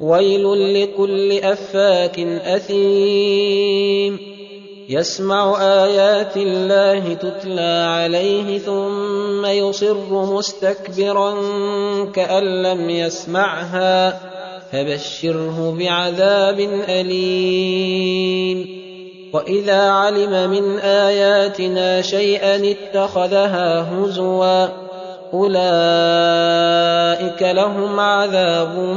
ويل لكل أفاك أثيم. يسمع آيات الله تتلى عليه ثم يصر مستكبرا كأن لم يسمعها. فبشره بعذاب أليم. وإذا علم من آياتنا شيئا اتخذها هزوا أولئك لهم عذاب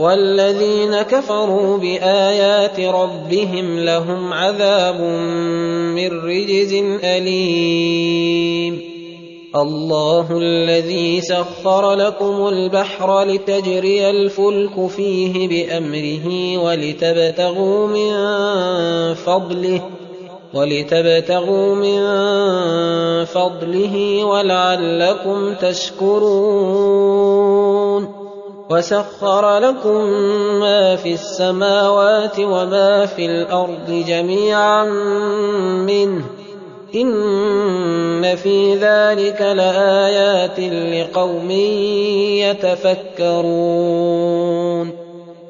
والذين كفروا بآيات ربهم لهم عذاب من رجز أليم. الله الذي سخر لكم البحر لتجري الفلك فيه بأمره ولتبتغوا من فضله ولتبتغوا من فضله ولعلكم تشكرون. وسخر لكم ما في السماوات وما في الأرض جميعا منه إن في ذلك لآيات لقوم يتفكرون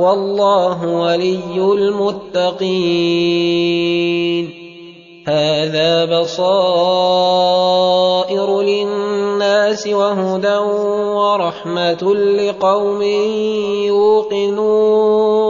والله ولي المتقين. هَٰذَا بَصَائِرُ لِلنَّاسِ وَهُدًى وَرَحْمَةٌ لِّقَوْمٍ يُوقِنُونَ.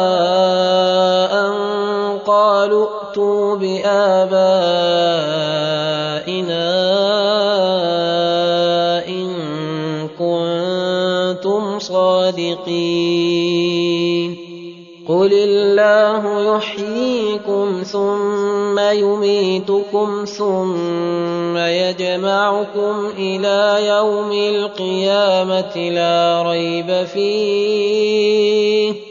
إِن كُنتُمْ صَادِقِينَ. قُلِ اللَّهُ يُحْيِيكُمْ ثُمَّ يُمِيتُكُمْ ثُمَّ يَجْمَعُكُمْ إِلَىٰ يَوْمِ الْقِيَامَةِ لَا رَيْبَ فِيهِ.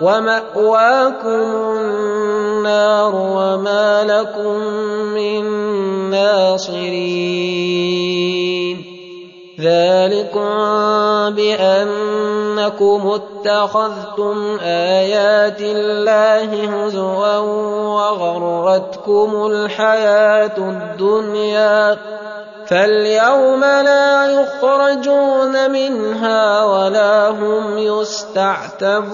وَمَأْوَاكُمُ النَّارُ وَمَا لَكُم مِّن نَّاصِرِينَ. ذَٰلِكُم بِأَنَّكُمُ اتَّخَذْتُمْ آيَاتِ اللَّهِ هُزُوًا وَغَرَّتْكُمُ الْحَيَاةُ الدُّنْيَا فَالْيَوْمَ لَا يُخْرَجُونَ مِنْهَا وَلَا هُمْ يُسْتَعْتَبُونَ.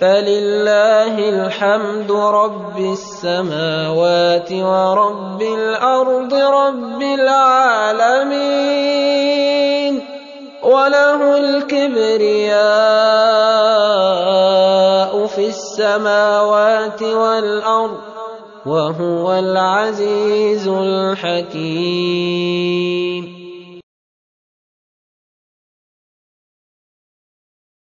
فَلِلَّهِ الْحَمْدُ رَبِّ السَّمَاوَاتِ وَرَبِّ الْأَرْضِ رَبِّ الْعَالَمِينَ. وَلَهُ الْكِبْرِيَاءُ فِي السَّمَاوَاتِ وَالْأَرْضِ وَهُوَ الْعَزِيزُ الْحَكِيمُ.